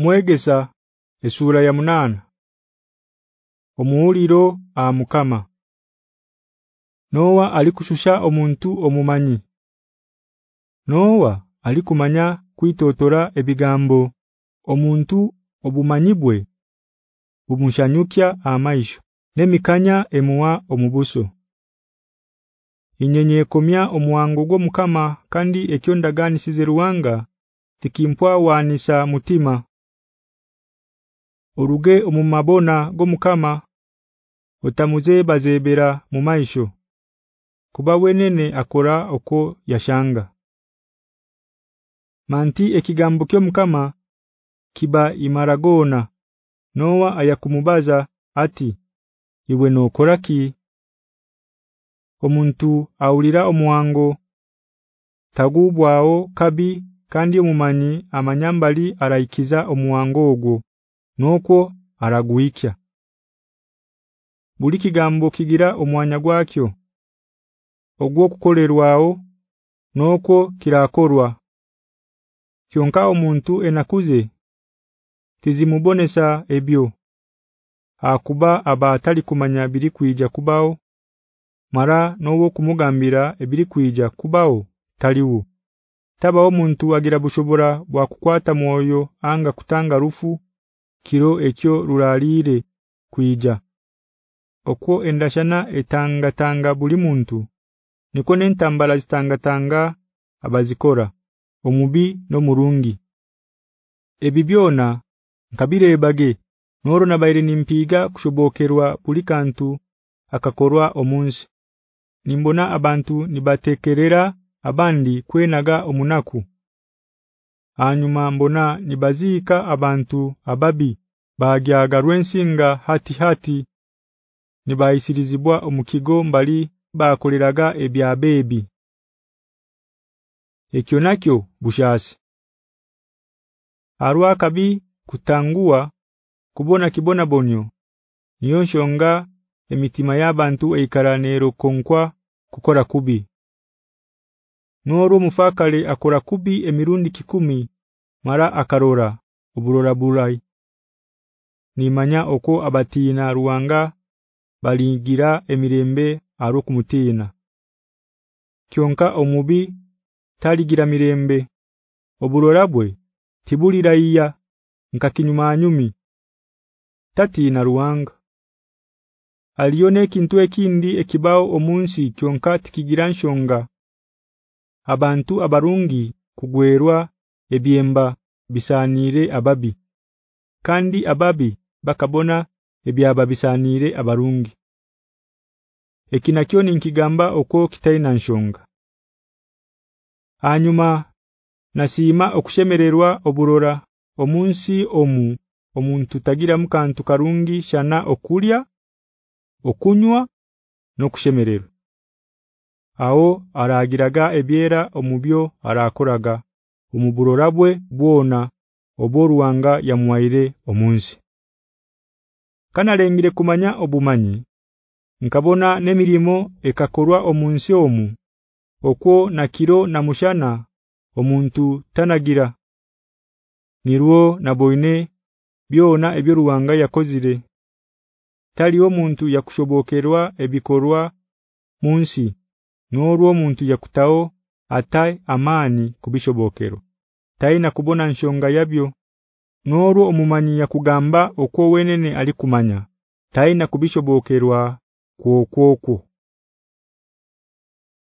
mwegesa esura ya munana. Omuuliro amukama Noa alikushusha omuntu omumanyi. Noa alikumanya kwitotora ebigambo. Omuntu obumanyibwe bumushanyukya amaisho. Nemikanya emuwa omubuso. Inyenye komya omuwango gwo mukama kandi ekyondagani sizeruwanga tikimpwa wanisa mutima Oruge omumabona go mukama otamuze bazebera mu maisho kuba wenene akora oko yashanga. Manti ekigambo kyo mukama kiba imaragona Noa ayakumubaza ati iwe nokora ki? Omuntu aulira omwango tagubwao kabi kandi omumanyi amanyambali araikiza omwango ogwo noko araguikya. Buli kigambo kigira omwanya gwakyo. Ogwo kukolerwao noko kirakorwa Kyonka omuntu enakuze tizimubonesa ebyo. Akuba abatali kumanya biri kuija kubao mara nowo kumugambira ebiri kuija kubao taliwo. Taba omuntu agira bushobora bwa kukwata moyo anga kutanga rufu kiro ekyo ruralire kuija okwo endashana etanga tanga buli muntu niko nentambala zitanga tanga abazikora omubi no murungi ebibyona nkabire bage noro nabaire nimpiga kushobokerwa buli kantu akakorwa omunsi. Nimbona abantu nibatekerera abandi kwenaga omunaku anyuma mbona nibazika abantu ababi bagyaga rwensinga hati hati. Nibayisirizibwa omukigo mbali bakoleraga ebya bebi ekyo nakyo bushasi Arwa kabi kutangua kubona kibona bonyo. Niyo nshonga emitima y'abantu eikaranero konkwa kukora kubi Noro mufakale akora kubi emirundi kikumi mara akarora oburora burai Nimanya oko abatina ruwanga baligira emirembe aro kumutina. Kyonka omubi taligira mirembe. Oburorabwe tibulira iya nkakinyuma anyumi tati na ruwanga. Alione kintu ekindi ekibao omunsi kyonka tikigira nshonga abantu abarungi kugwerwa ebyemba bisanire ababi. Kandi ababi bakabona ebyaba bisanire abarungi. Ekinakyoni nkigamba okwo kitaina nshonga. Hanyuma nasima okushemererwa oburora omunsi omu omuntu tagira mukantu karungi shana okulya okunywa nokushemererwa Aho aragiraga ebyera omubyo arakoraga. Omuburorabwe bwona oboruwanga yamwaire omunsi. Kana lengire kumanya obumanyi. Nkabona nemirimo ekakorwa omunsi omu okwo na kiro na mushana omuntu tanagira. Nirwo naboine byona ebyo ruwanga yakozire. Tali omuntu yakushobokerwa ebikorwa munsi norwo omuntu yakutao atai amani kubishobokero taina kubona nshonga yabyo. Norwo omumanyi yakugamba okwo wenene alikumanya taina kubishobokerwa kwokwokwo